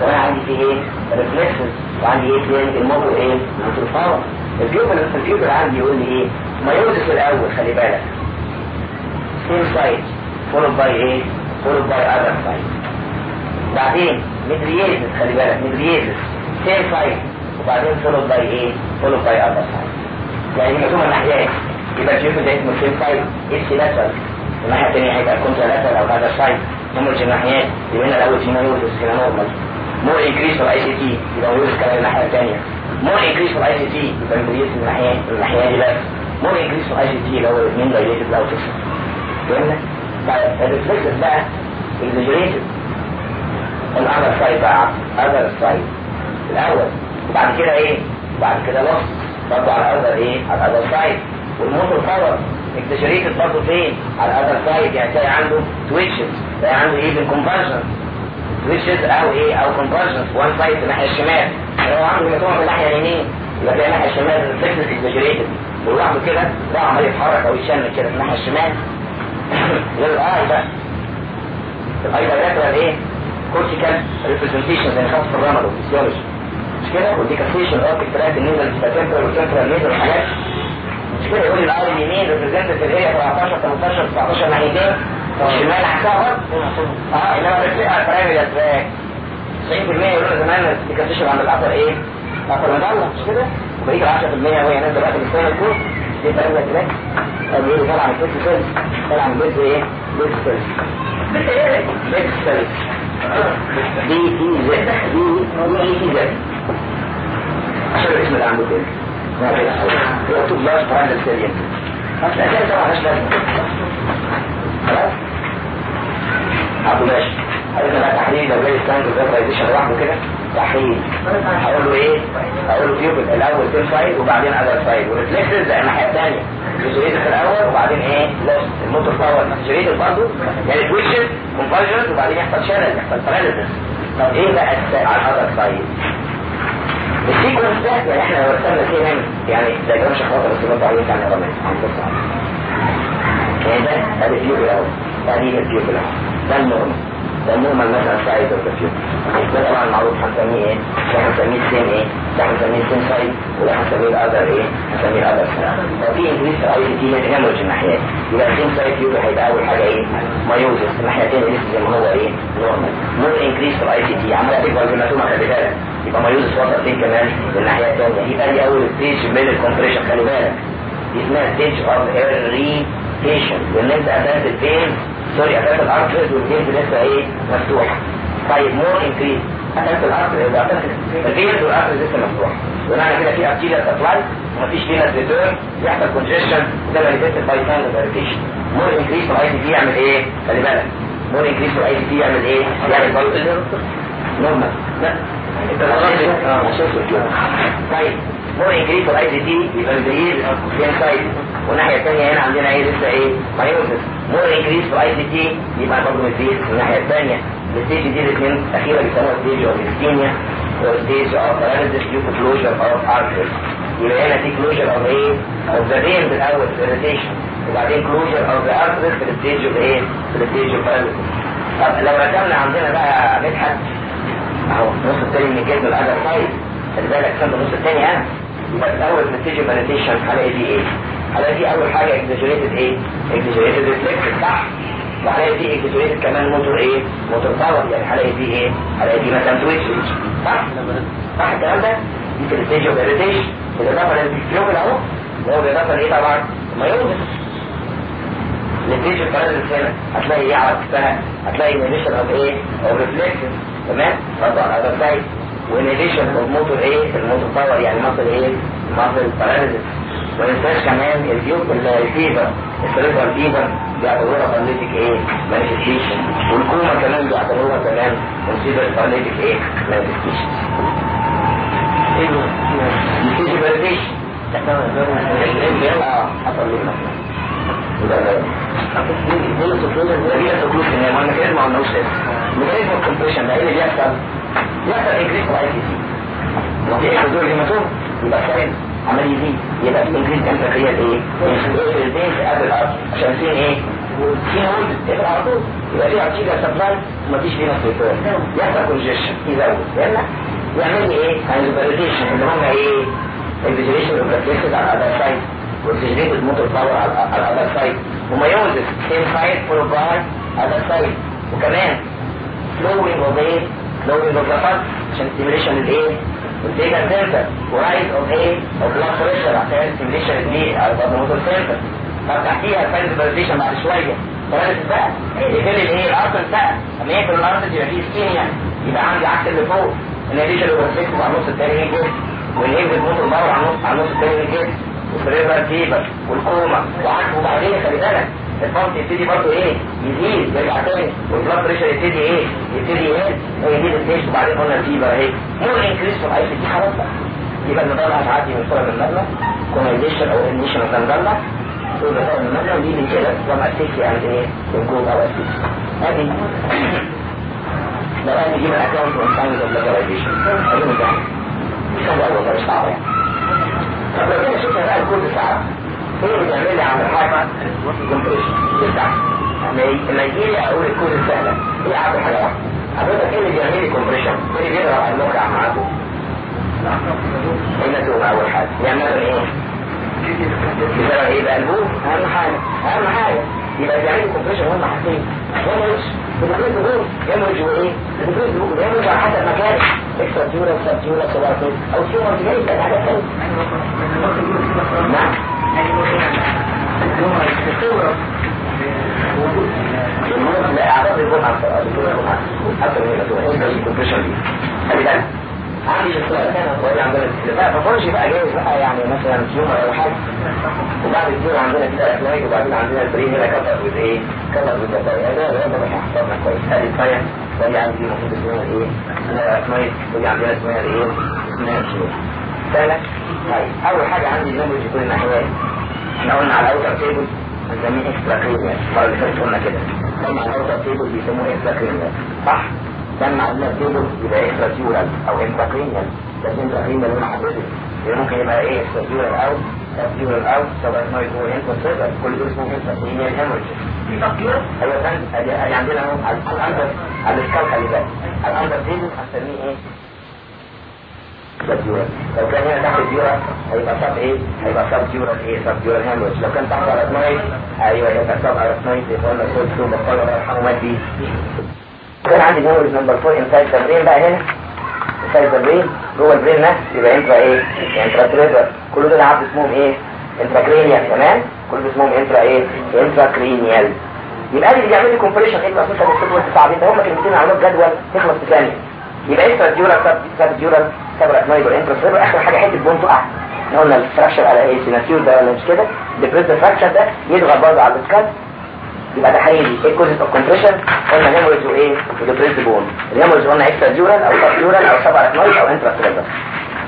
كمان عندي فيه إيه؟ reflexes وعندي إيه تاني؟ الموتور إيه؟ power ال pupil ال pupil عندي يقول لي إيه؟ miosis الأول خلي بالك. same side followed by إيه؟ Followed by other side بعدين mydriasis خلي بالك mydriasis same side وبعدين followed by إيه followed by other side. يعني مقسومه ناحيات يبقى ال pupil ده اسمه same side ipsilateral الناحيه الثانية هيبقى contralateral أو other side. hemorrhage الناحيات يبقى هنا الأول في miosis هنا normal more increase في ال ICT يبقى miosis كمان الناحيه الثانية more increase في ال ICT يبقى mydriasis من الناحيه الناحيه دي بس. more increase في ال ICT هو الاثنين dilated أو تسعه فهمنا؟ ال reflexes بقى exaggerated ال other side بقى other side الأول. وبعد كده إيه؟ بعد كده lost برضه على ال other إيه؟ على ال other side وال motor power exaggerated برضه فين؟ على ال other side يعني تلاقي عنده twitches تلاقي عنده إيه؟ بال convulsion twitches أو إيه؟ أو convulsion one side في الناحية الشمال. لو عنده مجموعه في الناحية اليمين. يبقى تلاقي الناحية الشمال reflexes exaggerated ولوحده كده ده عمال يتحرك أو يشنك كده في الناحية الشمال. ال eye بقى ال eye ده إيه؟ cortical representation زي في الرمد والفسيولوجي مش كده والديكافيشن اوف اكتراك النيزل تمبرال وتمبرال نيزل وحاجات مش كده يقول لي ال eye اليمين represent في ال area 17 18 19 ناحيتين والشمال عكسها آه انما ال reflex pyramidal tract 90% يقولوا زمان ال decussation عند ال upper إيه؟ ال upper medulla مش كده؟ وبقيت 10% وهي نازله بقى في ال spinal cord دي فرق كده طب إيه طالع من cell طالع من بيت إيه بيت سيل بيت سيل دي تي زد دي دي تي زد عشان الاسم اللي عنده كده ما هو مكتوب لاش براند يمكن اصل الاسئله طبعا مش لازم خلاص عبد ماشي هذا تحليل لو جاي ستاند فيرتايزيشن لوحده كده تحليل هقول له إيه؟ هقول له كيوبل الأول تيل سايد وبعدين اذر سايد وريفلكسز زي الناحيه الثانية في الأول وبعدين إيه؟ لوست الموتور باور جزئيه برضه. يعني تويشن كونفرجن وبعدين يحصل شلل يحصل باراليسيس طب إيه بقى على الاذر سايد؟ السيكونس ده يعني إحنا لو رسمنا فيه هنا يعني ده جرام شخصات بس برضه عليه كان رمز يعني ده ادي فيوبل اهو ده دي الفيوبل اهو ده النورمال سايد اوف ذا فيوبل ده طبعا معروف هنسميه إيه؟ ده هنسميه سين إيه؟ ده هنسميه same side وده هنسميه ال other إيه؟ هنسميه ال other لو في increase في ICT hemorrhage الناحيات يبقى same side pupil هيبقى أول حاجة إيه؟ miosis الناحيتين لسه زي ما هو إيه؟ normal more increase في ال ICT عماله تكبر بالمعلومه خلي بالك يبقى miosis وصل فين كمان للناحيه الثانية يبقى دي أول stage من ال compression خلي بالك دي اسمها stage of irritation وان انت قفلت ال vein سوري قفلت ال arteries وال vein لسه إيه؟ مفتوحة. طيب more increase ال arteries قفلت ال vein وال arteries لسه مفتوحة. ومعنى كده في arterial supply ومفيش venous return يحصل congestion ده manifested by of irritation more increase في ال ICT يعمل إيه؟ خلي بالك. more increase في ال ICT يعمل إيه؟ يعمل normal لا. أنت آه. طيب. more increase في ال ICT يبقى dilated same side والناحيه الثانية هنا عندنا إيه لسه إيه miosis more increase في ال ICT يبقى برضه dilated الناحيه الثانية ال stage دي الاثنين الاخيره بيسموها stage of ischemia و stage of paralysis due to closure of arteries يبقى هنا في closure of إيه of the vein بالاول irritation وبعدين closure of the arteries في ال stage of إيه في ال stage of paralysis طب لو رسمنا عندنا بقى مدحت اهو النص الثاني من الجسم ال other side خلي بالك كان النص أنا يبقى الأول نتيجة irritation هلاقي دي إيه؟ هلاقي دي أول حاجة exaggerated إيه؟ exaggerated reflex صح؟ وهلاقي دي exaggerated كمان موتور إيه؟ motor power يعني هلاقي دي إيه؟ هلاقي دي مثلا twitch صح؟ صح الكلام ده؟ ال stage of irritation بالاضافه لل pupil أهو وهو بالاضافه لايه طبعا؟ miosis ال stage of هنا هتلاقي إيه على كتفها؟ هتلاقي inhibition of إيه؟ of reflexes تمام؟ برضه على و inhibition of motor إيه؟ ال motor power يعني muscle إيه؟ muscle paralysis ما ننساش كمان ال pupil ال fever ال fever fever بيعتبروها paralytic إيه؟ manifestation وال coma كمان بيعتبروها كمان consider paralytic إيه؟ manifestation نتيجة irritation آه حصل لنا هي سكلوشن يعني ما أنا كده ما قلناش ميكانيزم الكمبريشن ده إيه اللي بيحصل؟ يحصل انكريس في اي سي سي لو في حضور هيماتوم يبقى سائل عمال يزيد يبقى انكريس انتركريال إيه؟ البين في قبل عشان فين إيه؟ في نقول يبقى على طول يبقى في أرتيجا سبلاي ومفيش فينا سيطور يحصل كونجيشن يزود لأن يعمل إيه؟ هايزوبريتيشن اللي هم إيه؟ الفيجريشن ريفلكسز على الأداء سايد والفيجريتد موتور باور على الأداء سايد ومايوزس سيم سايد فولو باي أداء سايد وكمان flowing of the fat عشان stimulation الايه؟ والديجا سنتر ورايز اوف إيه؟ اوف بلاد بريشر عشان stimulation الايه؟ على البلاد موتور سنتر طب تحتيها الفايز فاليديشن بعد شوية ثلاثة بقى يقفل الايه؟ الأرض بقى لما يقفل الأرض يبقى فيه سكينيا يبقى عندي عكس اللي فوق النتيجه اللي بتفكه على النص الثاني من الجسم والهيب الموتور باور على النص على النص الثاني من الجسم والفريبر فيبر والكوما وعكس وبعدين خلي بالك البامب يبتدي برضه إيه؟ يزيد يرجع تاني والبلاد بريشر يبتدي إيه؟ يبتدي يقل ويزيد التيست وبعدين قلنا الفيبر اهي مور انكريس في الاي دي خلاص بقى. يبقى المدار هتعدي من صوره المبنى. كومايزيشن أو انيشن اوف المبنى. صوره صوره المبنى ودي كده. لما اسيكي يعني إيه؟ الجوز أو اسيكي ادي لو أنا نجيب الأكونت ونساينز اوف ليجاليزيشن ادي من ده مش هو أول مش يعني طب لو كده شفنا بقى الكود ساعه إيه لي عند الحاجة كومبريشن تسعه لما يجي لي أقول الكود إيه عند حاجة واحدة حضرتك إيه اللي بيعمل لي كومبريشن إيه اللي على الموقع معاكم تقوم اول حاجة يعمل إيه بسبب إيه بقى اهم حاجة اهم حاجة يبقى بيعمل لي كومبريشن هم حاطين هيموريج بنقول بنقول هيموريج وايه بنقول هيموريج على حسب مكانه اكسترا تيورا سب تيورا سبارتين أو تيورا تيورا حاجة ثانية نعم ما تكونش بقى جايز بقى يعني مثلا يوم ولا حاجة وبعد الدور عندنا كده اخلاقي وبعدين عندنا البرين هنا كتر with إيه كتر with the ده مش هحسبنا كويس هذه الثانية ودي عندي المفروض اسمها إيه اكمايت ودي عندنا اسمها إيه اسمها شنو سهلة طيب أول حاجة عندي اللانجوج يكون الناحيات إحنا قلنا على الاوتر تيبل بنسميه إكسترا كريميال المرة اللي فاتت قلنا كده. لما على الاوتر تيبل بيسموه إكسترا كريميال صح؟ لما عندنا تيبل يبقى إكسترا تيورال أو انتراكرينيال بس انتراكرينيال هنا حضرتك ممكن يبقى إيه؟ إكسترا تيورال أو سبتيورال أو سواء ما يكون انترا كل دول اسمهم انتراكرينيال هيموريج في سبتيورال أيوه فندم ادي أدي عندنا اهو على الاندر على السكال خلي بالك الأندر تيبل هنسميه إيه؟ لو كان هنا تحت الديورال هيبقى سب إيه هيبقى سب ديورال إيه سب ديورال هيموريج لو كان تحت ارثنايت أيوه يبقى سب ارثنايت يبقى قلنا سود سود بطلوا الله يرحمه مات بيه كان عندي number number 4 inside the brain بقى هنا inside the brain جوه ال brain نفسه يبقى intra إيه intracerebral كل دول عارف اسمهم إيه intracranial تمام كل دول اسمهم intra إيه intracranial يبقى اللي بيعمل لي compression إيه بقى انت بتكتب وانت صعبين ده هم كلمتين عملوا جدول تخلص في ثانية يبقى انترا ديورال سب ديورال سب راتنايد انترا تريفر آخر حاجة حتة bone تقع إحنا قلنا ال fracture على إيه؟ signature ده ولا مش كده؟ ال depressed fracture ده يضغط برضه على ال skull يبقى ده حقيقي. إيه causes of compression قلنا hemorrhage وإيه؟ و depressed bone ال hemorrhage قلنا اكسترا ديورال أو سب ديورال أو سب ارثنايد أو انترا تريفر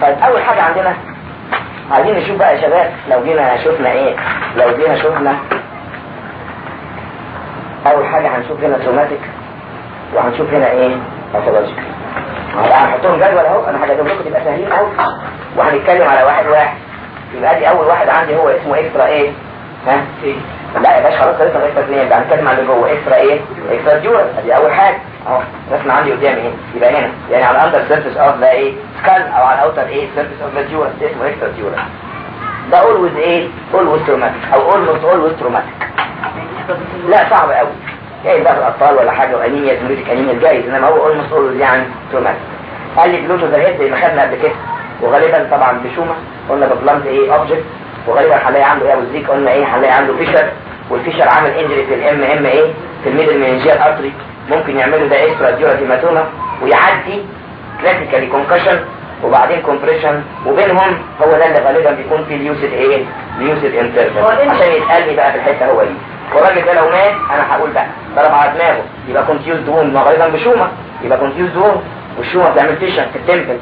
طيب أول حاجة عندنا عايزين نشوف بقى يا شباب لو جينا شفنا إيه؟ لو جينا شفنا أول حاجة هنشوف هنا traumatic وهنشوف هنا إيه؟ pathological هنحطهم جدول اهو أنا هجيب لكم تبقى سهلين اهو وهنتكلم على واحد واحد يبقى دي اول واحد عندي هو اسمه extra إيه ها لا يا باشا خلاص خلصنا extra اثنين يبقى هنتكلم عن اللي جوه extra إيه extradural ادي اول حاجة اهو رسمه عندي قدامي إيه يبقى هنا يعني على ال inner surface of the إيه skull أو على ال outer إيه surface of the ده اسمه extradural ده always إيه always traumatic أو almost always traumatic لا صعب قوي جاي بقى الأطفال ولا حاجة وأنيميا تمريتك أنيميا جايز إنما هو almost always يعني traumatic قال لي blow to the head زي ما خدنا قبل كده. وغالبا طبعا بشومة قلنا ب blunt إيه object. وغالبا هنلاقي عنده إيه أبو الزيك قلنا إيه هنلاقي عنده fissure. وال fissure عامل injury في ال MMA في ال middle meningeal artery. ممكن يعملوا ده extradural hematoma ويعدي classically concussion وبعدين compression وبينهم هو ده اللي غالبا بيكون فيه ال lucid إيه ال lucid interval عشان يتقال لي بقى في الحتة هو دي والراجل ده لو مات أنا هقول بقى ضرب على دماغه يبقى contused wound ما غالبا بشومة يبقى contused wound والشومة بتعمل fissure في ال temple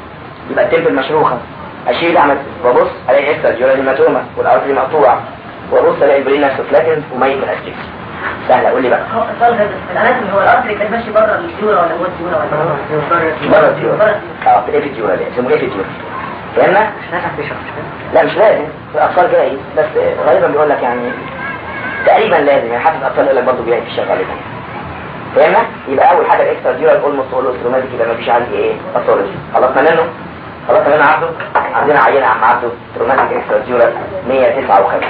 يبقى ال temple مشروخة. أشيل أعمل وأبص ألاقي extradural hematoma وال artery مقطوع وأبص ألاقي ال brain نفسه flattened وميت من ال ischemia سهلة قول لي بقى. هو ال anatomy هو ال artery كان ماشي بره ال dura ولا جوه ال dura ولا بره ال dural آه في الايه في ال dura ل اسمه إيه في ال dural فهمنا؟ مش شخص لا مش لازم. الأطفال جاي بس غالبا بيقول لك يعني تقريبا لازم يعني حتى الأطفال يقول لك برضه جاي في غالبا. فهمنا؟ يبقى أول حاجة الاكسترا ديورال اولموست اولوست روماتيك يبقى ما فيش عندي إيه؟ باثولوجي خلصنا منه خلصنا منه عبده؟ عندنا عينة عم عبده. روماتيك اكسترا ديورال 159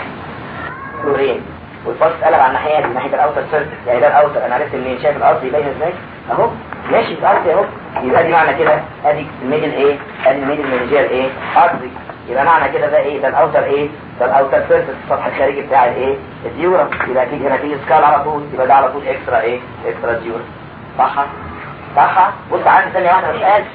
كلورين والفرس قلب على الناحية دي ناحية الاوتر سيرفيس يعني ده الاوتر أنا عرفت منين شايف الأرض يبين إزاي؟ أهو. ماشي الأرض أهو. يبقى دي معنى كده. أدي الميدل إيه أدي ال middle meningeal إيه artery يبقى معنى كده ده إيه؟ ده ال outer إيه؟ ده ال outer surface السطح الخارجي بتاع الايه ال dura يبقى أكيد هنا تيجي skull على طول يبقى ده على طول extra إيه؟ extradural صح؟ صح؟ بص عندي ثانية واحدة مش قادر